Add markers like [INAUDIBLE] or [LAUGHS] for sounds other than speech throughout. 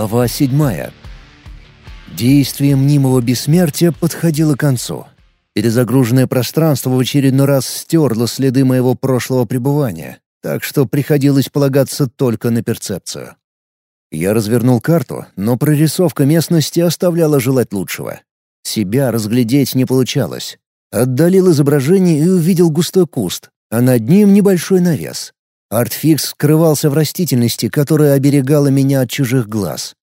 Глава седьмая. Действие мнимого бессмертия подходило к концу. Перезагруженное пространство в очередной раз стерло следы моего прошлого пребывания, так что приходилось полагаться только на перцепцию. Я развернул карту, но прорисовка местности оставляла желать лучшего. Себя разглядеть не получалось. Отдалил изображение и увидел густой куст, а над ним небольшой навес. Артфикс скрывался в растительности, которая оберегала меня от чужих глаз.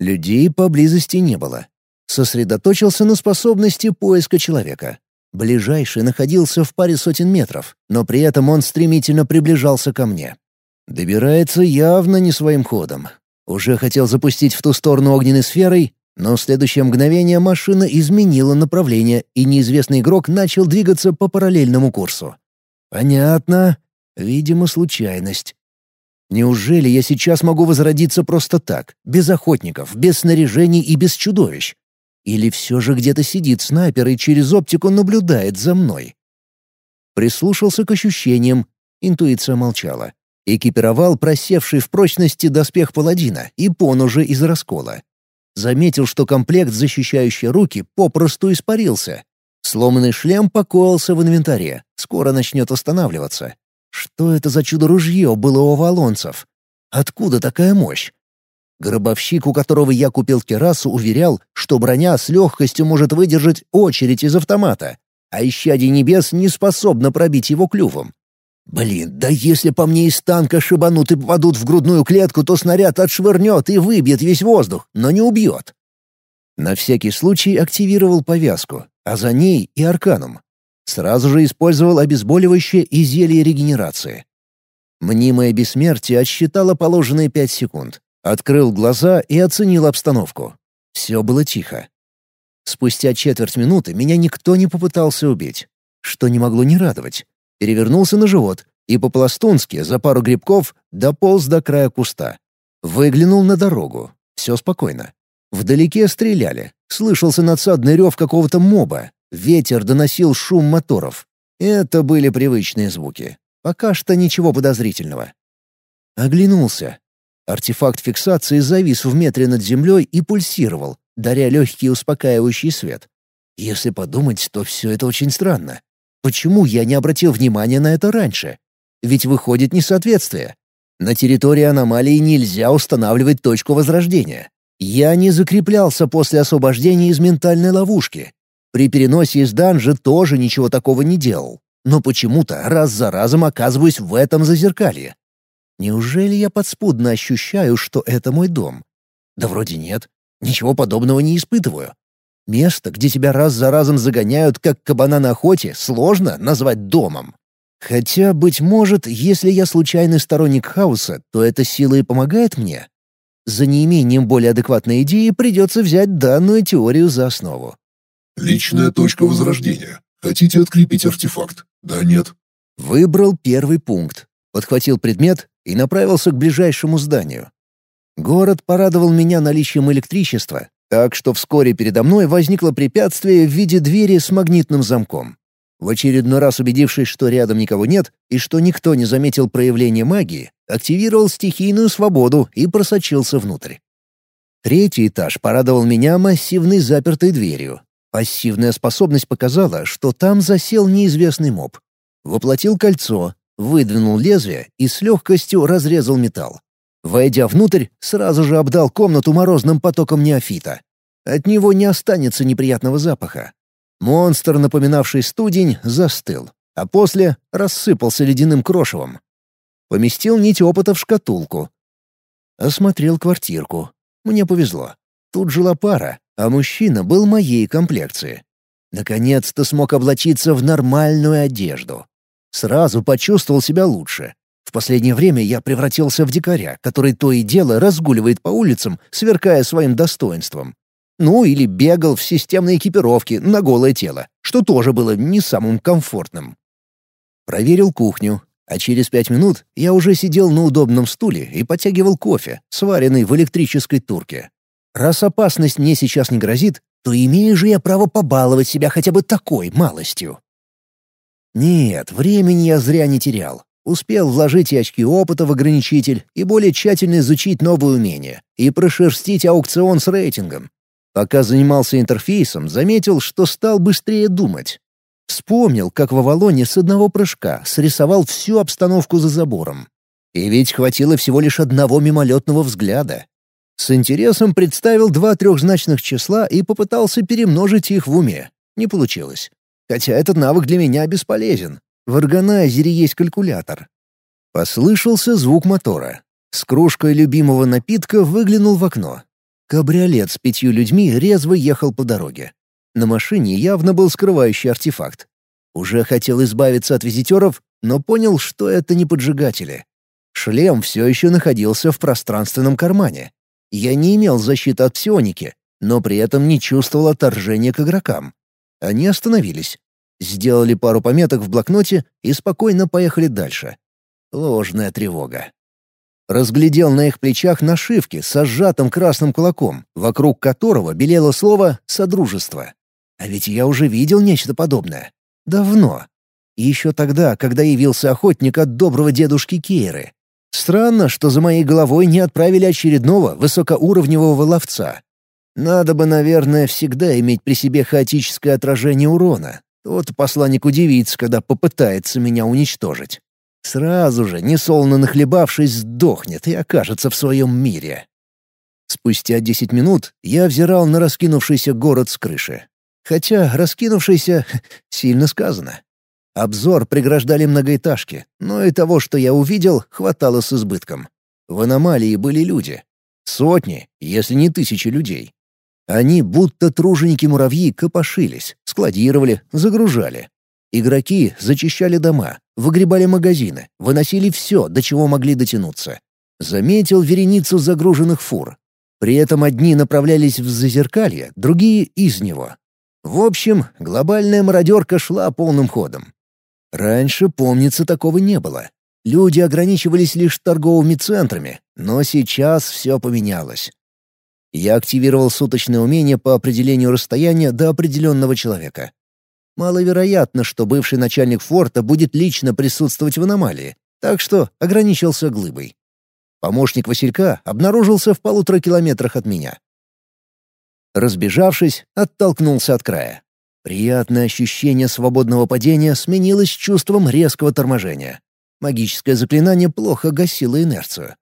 Людей поблизости не было. Сосредоточился на способности поиска человека. Ближайший находился в паре сотен метров, но при этом он стремительно приближался ко мне. Добирается явно не своим ходом. Уже хотел запустить в ту сторону огненной сферой, но в следующее мгновение машина изменила направление, и неизвестный игрок начал двигаться по параллельному курсу. «Понятно. Видимо, случайность. Неужели я сейчас могу возродиться просто так, без охотников, без снаряжений и без чудовищ? Или все же где-то сидит снайпер и через оптику наблюдает за мной? Прислушался к ощущениям, интуиция молчала. Экипировал просевший в прочности доспех паладина и поножи из раскола. Заметил, что комплект, защищающий руки, попросту испарился. Сломанный шлем покоился в инвентаре, скоро начнет останавливаться. Что это за чудо-ружье было у валонцев? Откуда такая мощь? Гробовщик, у которого я купил керасу, уверял, что броня с легкостью может выдержать очередь из автомата, а исчадие небес не способно пробить его клювом. Блин, да если по мне из танка шибанут и попадут в грудную клетку, то снаряд отшвырнет и выбьет весь воздух, но не убьет. На всякий случай активировал повязку, а за ней и арканум. Сразу же использовал обезболивающее и зелье регенерации. Мнимое бессмертие отсчитало положенные пять секунд. Открыл глаза и оценил обстановку. Все было тихо. Спустя четверть минуты меня никто не попытался убить, что не могло не радовать. Перевернулся на живот и по-пластунски за пару грибков дополз до края куста. Выглянул на дорогу. Все спокойно. Вдалеке стреляли. Слышался надсадный рев какого-то моба, Ветер доносил шум моторов. Это были привычные звуки. Пока что ничего подозрительного. Оглянулся. Артефакт фиксации завис в метре над землей и пульсировал, даря легкий успокаивающий свет. Если подумать, то все это очень странно. Почему я не обратил внимания на это раньше? Ведь выходит несоответствие. На территории аномалии нельзя устанавливать точку возрождения. Я не закреплялся после освобождения из ментальной ловушки, при переносе из данжа тоже ничего такого не делал, но почему-то раз за разом оказываюсь в этом зазеркалье. Неужели я подспудно ощущаю, что это мой дом? Да вроде нет. Ничего подобного не испытываю. Место, где тебя раз за разом загоняют, как кабана на охоте, сложно назвать домом. Хотя, быть может, если я случайный сторонник хаоса, то эта сила и помогает мне. За неимением более адекватной идеи придется взять данную теорию за основу. Личная точка возрождения. Хотите открепить артефакт? Да, нет? Выбрал первый пункт, подхватил предмет и направился к ближайшему зданию. Город порадовал меня наличием электричества, так что вскоре передо мной возникло препятствие в виде двери с магнитным замком. В очередной раз убедившись, что рядом никого нет и что никто не заметил проявления магии, активировал стихийную свободу и просочился внутрь. Третий этаж порадовал меня массивной запертой дверью, Пассивная способность показала, что там засел неизвестный моб. Воплотил кольцо, выдвинул лезвие и с легкостью разрезал металл. Войдя внутрь, сразу же обдал комнату морозным потоком неофита. От него не останется неприятного запаха. Монстр, напоминавший студень, застыл, а после рассыпался ледяным крошевом. Поместил нить опыта в шкатулку. Осмотрел квартирку. Мне повезло. Тут жила пара, а мужчина был моей комплекции. Наконец-то смог облачиться в нормальную одежду. Сразу почувствовал себя лучше. В последнее время я превратился в дикаря, который то и дело разгуливает по улицам, сверкая своим достоинством. Ну или бегал в системной экипировке на голое тело, что тоже было не самым комфортным. Проверил кухню, а через пять минут я уже сидел на удобном стуле и подтягивал кофе, сваренный в электрической турке. Раз опасность мне сейчас не грозит, то имею же я право побаловать себя хотя бы такой малостью. Нет, времени я зря не терял. Успел вложить и очки опыта в ограничитель, и более тщательно изучить новые умения, и прошерстить аукцион с рейтингом. Пока занимался интерфейсом, заметил, что стал быстрее думать. Вспомнил, как в Авалоне с одного прыжка срисовал всю обстановку за забором. И ведь хватило всего лишь одного мимолетного взгляда. С интересом представил два трехзначных числа и попытался перемножить их в уме. Не получилось. Хотя этот навык для меня бесполезен. В органайзере есть калькулятор. Послышался звук мотора. С кружкой любимого напитка выглянул в окно. Кабриолет с пятью людьми резво ехал по дороге. На машине явно был скрывающий артефакт. Уже хотел избавиться от визитеров, но понял, что это не поджигатели. Шлем все еще находился в пространственном кармане. Я не имел защиты от псионики, но при этом не чувствовал отторжения к игрокам. Они остановились. Сделали пару пометок в блокноте и спокойно поехали дальше. Ложная тревога. Разглядел на их плечах нашивки со сжатым красным кулаком, вокруг которого белело слово «Содружество». А ведь я уже видел нечто подобное. Давно. Еще тогда, когда явился охотник от доброго дедушки Кейры. Странно, что за моей головой не отправили очередного высокоуровневого ловца. Надо бы, наверное, всегда иметь при себе хаотическое отражение урона. Вот посланник удивится, когда попытается меня уничтожить. Сразу же, несолоно нахлебавшись, сдохнет и окажется в своем мире. Спустя десять минут я взирал на раскинувшийся город с крыши. Хотя раскинувшийся [LAUGHS] — сильно сказано. Обзор преграждали многоэтажки, но и того, что я увидел, хватало с избытком. В аномалии были люди. Сотни, если не тысячи людей. Они, будто труженики-муравьи, копошились, складировали, загружали. Игроки зачищали дома, выгребали магазины, выносили все, до чего могли дотянуться. Заметил вереницу загруженных фур. При этом одни направлялись в Зазеркалье, другие — из него. В общем, глобальная мародерка шла полным ходом. Раньше, помнится, такого не было. Люди ограничивались лишь торговыми центрами, но сейчас все поменялось. Я активировал суточное умение по определению расстояния до определенного человека. Маловероятно, что бывший начальник форта будет лично присутствовать в аномалии, так что ограничился глыбой. Помощник Василька обнаружился в полутора километрах от меня. Разбежавшись, оттолкнулся от края. Приятное ощущение свободного падения сменилось чувством резкого торможения. Магическое заклинание плохо гасило инерцию.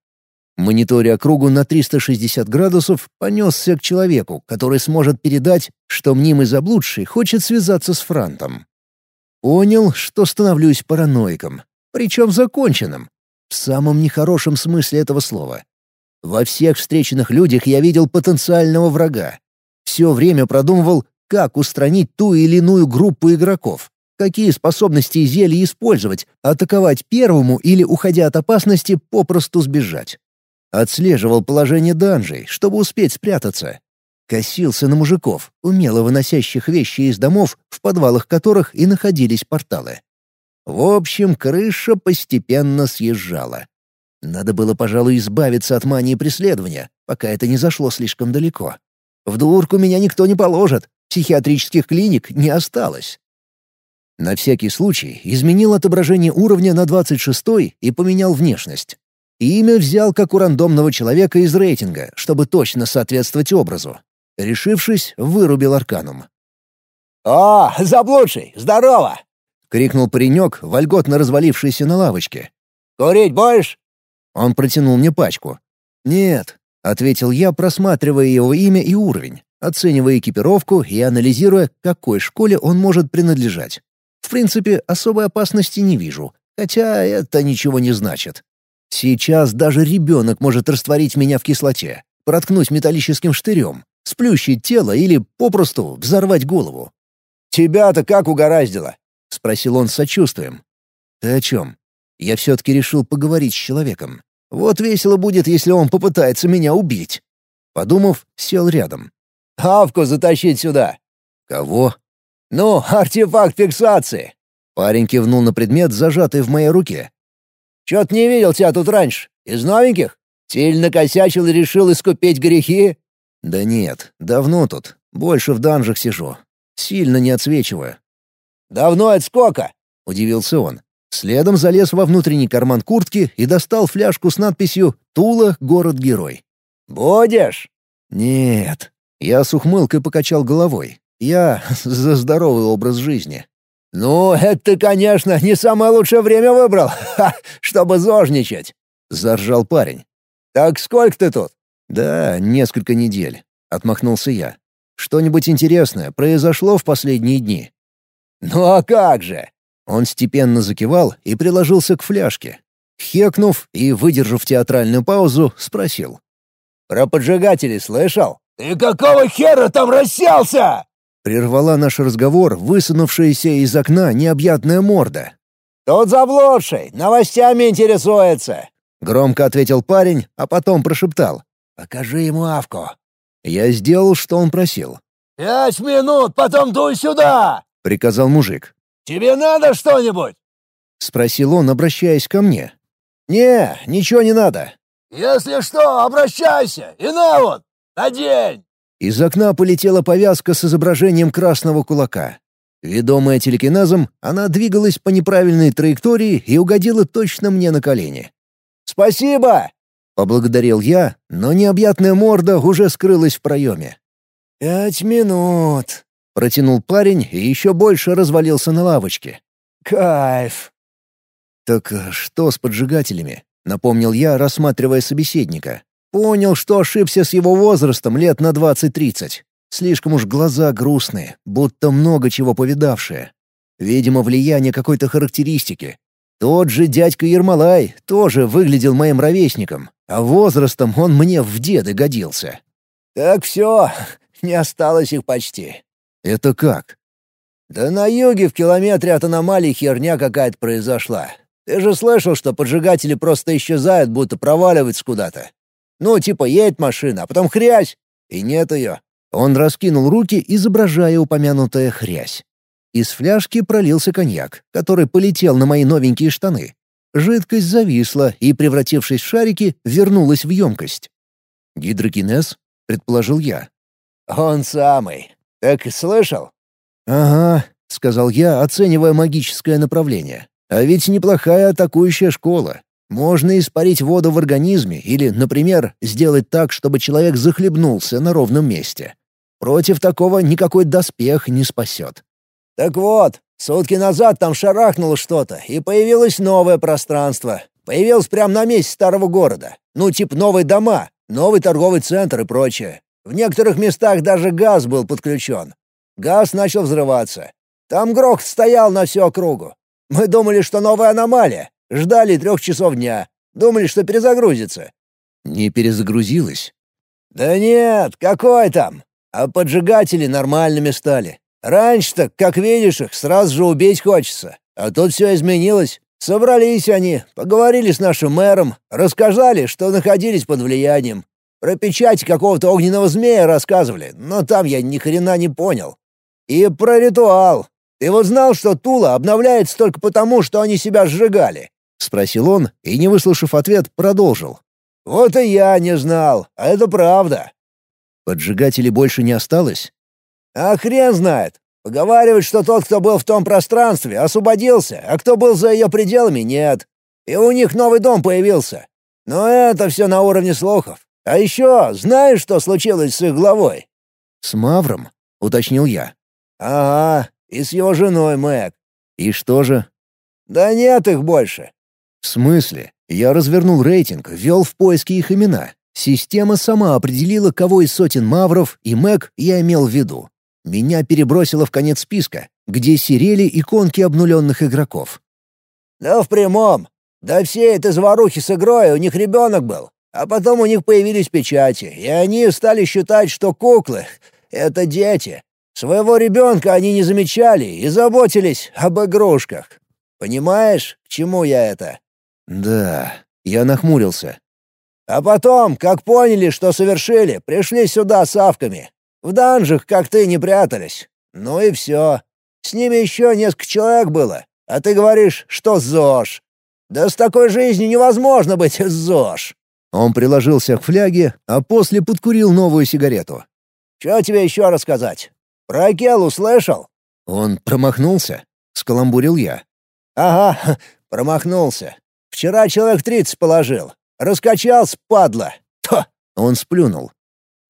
Мониторя округу на 360 градусов, понесся к человеку, который сможет передать, что мнимый заблудший хочет связаться с Франтом. Понял, что становлюсь параноиком, причем законченным, в самом нехорошем смысле этого слова. Во всех встреченных людях я видел потенциального врага. Все время продумывал, как устранить ту или иную группу игроков, какие способности и зелья использовать, атаковать первому или, уходя от опасности, попросту сбежать. Отслеживал положение данжей, чтобы успеть спрятаться. Косился на мужиков, умело выносящих вещи из домов, в подвалах которых и находились порталы. В общем, крыша постепенно съезжала. Надо было, пожалуй, избавиться от мании преследования, пока это не зашло слишком далеко. В дурку меня никто не положит, психиатрических клиник не осталось. На всякий случай изменил отображение уровня на 26 и поменял внешность. Имя взял как у рандомного человека из рейтинга, чтобы точно соответствовать образу. Решившись, вырубил арканум. «О, заблудший! Здорово!» — крикнул паренек, вольготно развалившийся на лавочке. «Курить будешь?» Он протянул мне пачку. «Нет», — ответил я, просматривая его имя и уровень, оценивая экипировку и анализируя, какой школе он может принадлежать. В принципе, особой опасности не вижу, хотя это ничего не значит. Сейчас даже ребенок может растворить меня в кислоте, проткнуть металлическим штырем, сплющить тело или попросту взорвать голову. «Тебя-то как угораздило?» — спросил он с сочувствием. «Ты о чем?» Я все-таки решил поговорить с человеком. Вот весело будет, если он попытается меня убить. Подумав, сел рядом. «Авку затащить сюда!» «Кого?» «Ну, артефакт фиксации!» Парень кивнул на предмет, зажатый в моей руке. Чё-то не видел тебя тут раньше. Из новеньких? Сильно косячил и решил искупить грехи?» «Да нет, давно тут. Больше в данжах сижу. Сильно не отсвечиваю». «Давно это сколько?» — удивился он. Следом залез во внутренний карман куртки и достал фляжку с надписью «Тула. Город-герой». «Будешь?» «Нет». Я с ухмылкой покачал головой. Я [LAUGHS] за здоровый образ жизни. «Ну, это конечно, не самое лучшее время выбрал, [LAUGHS] ха, чтобы зожничать!» — заржал парень. «Так сколько ты тут?» «Да, несколько недель», — отмахнулся я. «Что-нибудь интересное произошло в последние дни?» «Ну а как же?» Он степенно закивал и приложился к фляжке. Хекнув и выдержав театральную паузу, спросил. «Про поджигателей слышал?» «Ты какого хера там расселся?» Прервала наш разговор высунувшаяся из окна необъятная морда. «Тут заблудший, новостями интересуется!» Громко ответил парень, а потом прошептал. «Покажи ему авку». Я сделал, что он просил. «Пять минут, потом дуй сюда!» — приказал мужик. «Тебе надо что-нибудь?» — спросил он, обращаясь ко мне. «Не, ничего не надо». «Если что, обращайся, и на вот, надень!» Из окна полетела повязка с изображением красного кулака. Ведомая телекинезом, она двигалась по неправильной траектории и угодила точно мне на колени. «Спасибо!» — поблагодарил я, но необъятная морда уже скрылась в проеме. «Пять минут», — протянул парень и еще больше развалился на лавочке. «Кайф!» «Так что с поджигателями?» — напомнил я, рассматривая собеседника. Понял, что ошибся с его возрастом лет на двадцать-тридцать. Слишком уж глаза грустные, будто много чего повидавшие. Видимо, влияние какой-то характеристики. Тот же дядька Ермолай тоже выглядел моим ровесником, а возрастом он мне в деды годился. «Так все, [LAUGHS] не осталось их почти». «Это как?» «Да на юге в километре от аномалий херня какая-то произошла. Ты же слышал, что поджигатели просто исчезают, будто проваливаются куда-то. Ну, типа едет машина, а потом хрясь, и нет ее». Он раскинул руки, изображая упомянутая хрясь. Из фляжки пролился коньяк, который полетел на мои новенькие штаны. Жидкость зависла и, превратившись в шарики, вернулась в емкость. «Гидрокинез?» — предположил я. «Он самый. Так слышал?» «Ага», — сказал я, оценивая магическое направление. «А ведь неплохая атакующая школа. Можно испарить воду в организме или, например, сделать так, чтобы человек захлебнулся на ровном месте. Против такого никакой доспех не спасет. «Так вот, сутки назад там шарахнуло что-то, и появилось новое пространство. Появилось прямо на месте старого города. Ну, типа новые дома, новый торговый центр и прочее. В некоторых местах даже газ был подключен. Газ начал взрываться. Там грохот стоял на всю округу. Мы думали, что новая аномалия, Ждали трех часов дня. Думали, что перезагрузится». «Не перезагрузилась?» «Да нет, какой там? А поджигатели нормальными стали. Раньше-то, как видишь их, сразу же убить хочется. А тут все изменилось. Собрались они, поговорили с нашим мэром, рассказали, что находились под влиянием. Про печать какого-то огненного змея рассказывали, но там я ни хрена не понял. И про ритуал. Ты вот знал, что Тула обновляется только потому, что они себя сжигали? — спросил он и, не выслушав ответ, продолжил. «Вот и я не знал, а это правда». «Поджигателей больше не осталось?» «А хрен знает. Поговаривают, что тот, кто был в том пространстве, освободился, а кто был за ее пределами, нет. И у них новый дом появился. Но это все на уровне слухов. А еще, знаешь, что случилось с их главой?» «С Мавром?» — уточнил я. «Ага, и с его женой Мэг». «И что же?» «Да нет их больше. «В смысле? Я развернул рейтинг, ввел в поиски их имена. Система сама определила, кого из сотен мавров и мэг я имел в виду. Меня перебросило в конец списка, где серели иконки обнуленных игроков. «Да в прямом. До всей этой заварухи с игрой у них ребенок был. А потом у них появились печати, и они стали считать, что куклы — это дети. Своего ребенка они не замечали и заботились об игрушках. Понимаешь, к чему я это?» «Да...» — я нахмурился. «А потом, как поняли, что совершили, пришли сюда с авками. В данжах, как ты, не прятались. Ну и все. С ними еще несколько человек было. А ты говоришь, что ЗОЖ. Да с такой жизнью невозможно быть [LAUGHS] ЗОЖ». Он приложился к фляге, а после подкурил новую сигарету. «Что тебе еще рассказать? Про Акелу слышал?» Он промахнулся. Скаламбурил я. «Ага, [LAUGHS] промахнулся. Вчера человек тридцать положил. Раскачался, падла. То!» Он сплюнул.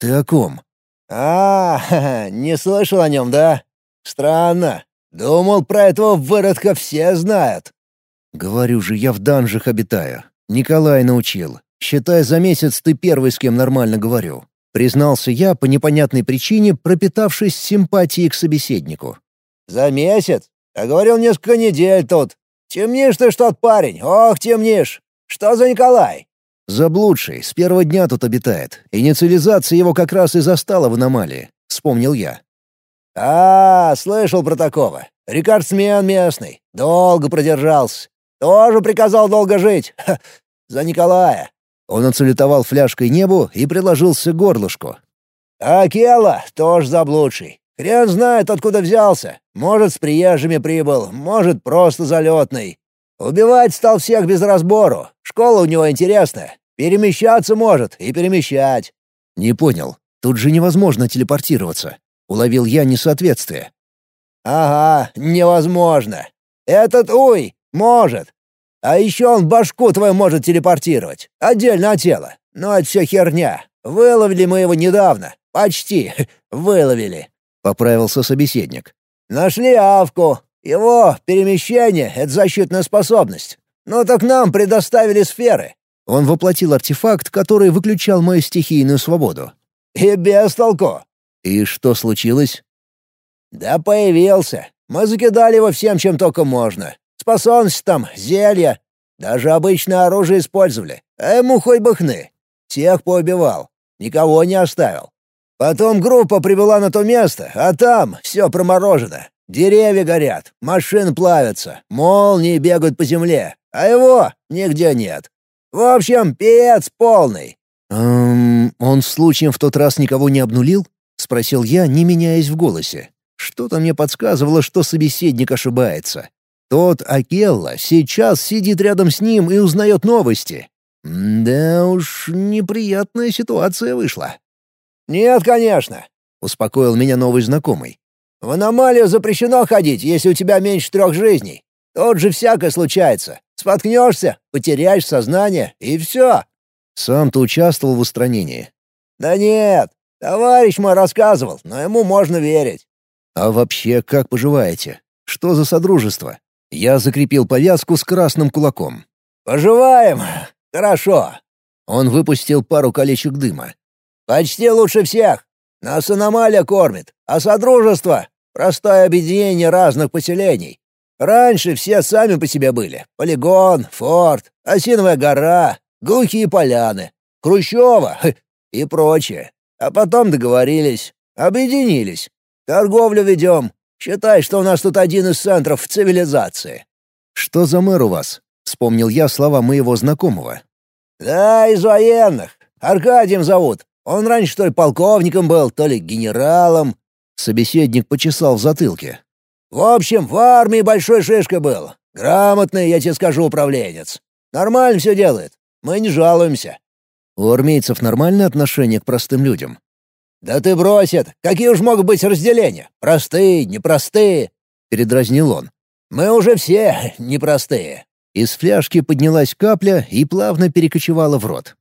«Ты о ком?» «А, не слышал о нем, да? Странно. Думал, про этого выродка все знают». «Говорю же, я в данжах обитаю. Николай научил. Считай, за месяц ты первый, с кем нормально говорю». Признался я по непонятной причине, пропитавшись симпатией к собеседнику. «За месяц? А говорил несколько недель тут. Темнишь ты что-то, парень, ох, темнишь. Что за Николай?» «Заблудший, с первого дня тут обитает. Инициализация его как раз и застала в аномалии», — вспомнил я. «А, слышал про такого. Рекордсмен местный. Долго продержался. Тоже приказал долго жить. Ха, за Николая». Он отсулетовал фляжкой небу и приложился к горлышку. «А Кела тоже заблудший. Хрен знает, откуда взялся. Может, с приезжими прибыл, может, просто залетный. Убивать стал всех без разбору. Школа у него интересная. Перемещаться может и перемещать». «Не понял. Тут же невозможно телепортироваться». Уловил я несоответствие. «Ага, невозможно. Этот Уй может. А еще он башку твою может телепортировать. Отдельно от тела. Но это все херня. Выловили мы его недавно. Почти. [LAUGHS] Выловили», — поправился собеседник. «Нашли Авку. Его перемещение — это защитная способность. Ну так нам предоставили сферы». Он воплотил артефакт, который выключал мою стихийную свободу. «И без толку». «И что случилось?» «Да появился. Мы закидали его всем, чем только можно. Способность там, зелья. Даже обычное оружие использовали. А ему хоть бы хны. Всех поубивал. Никого не оставил. Потом группа прибыла на то место, а там все проморожено. Деревья горят, машины плавятся, молнии бегают по земле, а его нигде нет. В общем, пец полный». «Эм, он случаем в тот раз никого не обнулил?» — спросил я, не меняясь в голосе. Что-то мне подсказывало, что собеседник ошибается. Тот Акелла сейчас сидит рядом с ним и узнает новости. Да уж, неприятная ситуация вышла. «Нет, конечно», — успокоил меня новый знакомый. В аномалию запрещено ходить, если у тебя меньше трех жизней. Тут же всякое случается. Споткнешься, потеряешь сознание, и все. Сам ты участвовал в устранении? Да нет, товарищ мой рассказывал, но ему можно верить. А вообще, как поживаете? Что за содружество? Я закрепил повязку с красным кулаком. Поживаем. Хорошо. Он выпустил пару колечек дыма. Почти лучше всех. Нас аномалия кормит, а содружество — простое объединение разных поселений. Раньше все сами по себе были. Полигон, форт, Осиновая гора, глухие поляны, Хрущева [LAUGHS] и прочее. А потом договорились, объединились. Торговлю ведем. Считай, что у нас тут один из центров цивилизации. «Что за мэр у вас?» — вспомнил я слова моего знакомого. «Да, из военных. Аркадием зовут. Он раньше то ли полковником был, то ли генералом». Собеседник почесал в затылке. «В общем, в армии большой шишка был. Грамотный, я тебе скажу, управленец. Нормально все делает. Мы не жалуемся». «У армейцев нормальное отношение к простым людям?» «Да ты бросит. Какие уж могут быть разделения? Простые, непростые?» — передразнил он. «Мы уже все [LAUGHS] непростые». Из фляжки поднялась капля и плавно перекочевала в рот.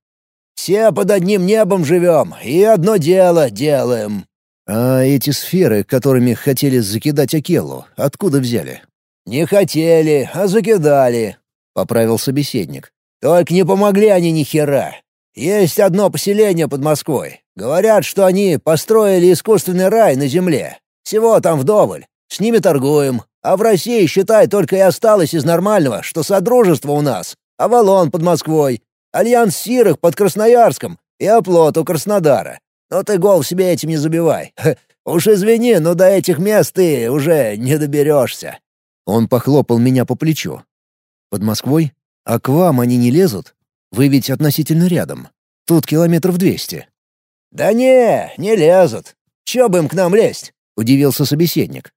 Все под одним небом живем и одно дело делаем». «А эти сферы, которыми хотели закидать Акеллу, откуда взяли?» «Не хотели, а закидали», — поправил собеседник. «Только не помогли они ни хера. Есть одно поселение под Москвой. Говорят, что они построили искусственный рай на земле. Всего там вдоволь. С ними торгуем. А в России, считай, только и осталось из нормального, что содружество у нас. Авалон под Москвой, Альянс Сирых под Красноярском и оплот у Краснодара. Но ты голову себе этим не забивай. Уж извини, но до этих мест ты уже не доберешься». Он похлопал меня по плечу. «Под Москвой? А к вам они не лезут? Вы ведь относительно рядом. Тут километров двести». «Да не, не лезут. Чё бы им к нам лезть?» — удивился собеседник.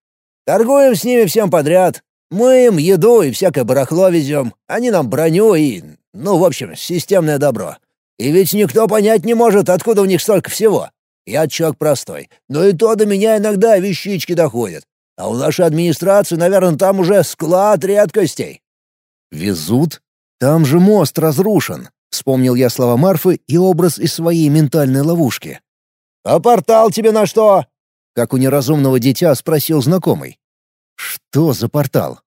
«Торгуем с ними всем подряд. Мы им еду и всякое барахло везем. Они нам броню и ну, в общем, системное добро. И ведь никто понять не может, откуда у них столько всего. Я человек простой, но и то до меня иногда вещички доходят. А у нашей администрации, наверное, там уже склад редкостей. Везут? Там же мост разрушен. Вспомнил я слова Марфы и образ из своей ментальной ловушки. «А портал тебе на что?» Как у неразумного дитя спросил знакомый. «Что за портал?»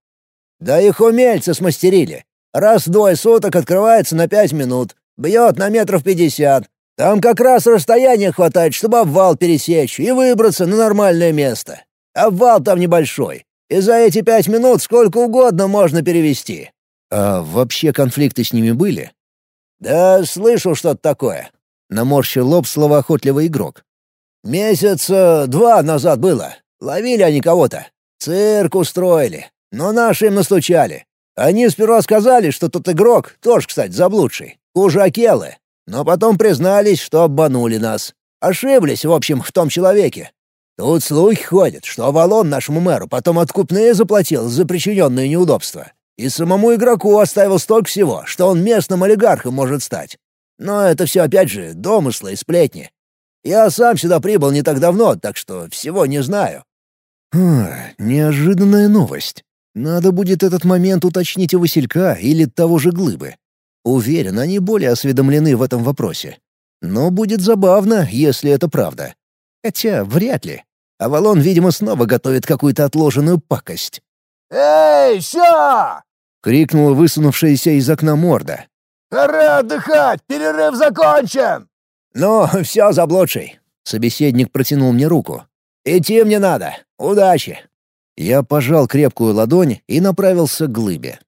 «Да их умельцы смастерили. Раз двое суток открывается на пять минут. Бьет на метров пятьдесят. Там как раз расстояние хватает, чтобы обвал пересечь и выбраться на нормальное место. Обвал там небольшой. И за эти пять минут сколько угодно можно перевести. А вообще конфликты с ними были? Да слышал что-то такое. Наморщил лоб словоохотливый игрок. Месяца два назад было. Ловили они кого-то. Цирк устроили. Но наши им настучали. Они сперва сказали, что тот игрок, тоже, кстати, заблудший, хуже Акелы. Но потом признались, что обманули нас. Ошиблись, в общем, в том человеке. Тут слухи ходят, что Авалон нашему мэру потом откупные заплатил за причиненные неудобства. И самому игроку оставил столько всего, что он местным олигархом может стать. Но это все опять же домыслы и сплетни. Я сам сюда прибыл не так давно, так что всего не знаю». А, неожиданная новость. Надо будет этот момент уточнить у Василька или того же Глыбы. Уверен, они более осведомлены в этом вопросе. Но будет забавно, если это правда. Хотя вряд ли. Авалон, видимо, снова готовит какую-то отложенную пакость. «Эй, ща!» — крикнула высунувшаяся из окна морда. «Пора отдыхать! Перерыв закончен!» «Ну, все, заблудший!» — собеседник протянул мне руку. «Идти мне надо. Удачи!» Я пожал крепкую ладонь и направился к глыбе.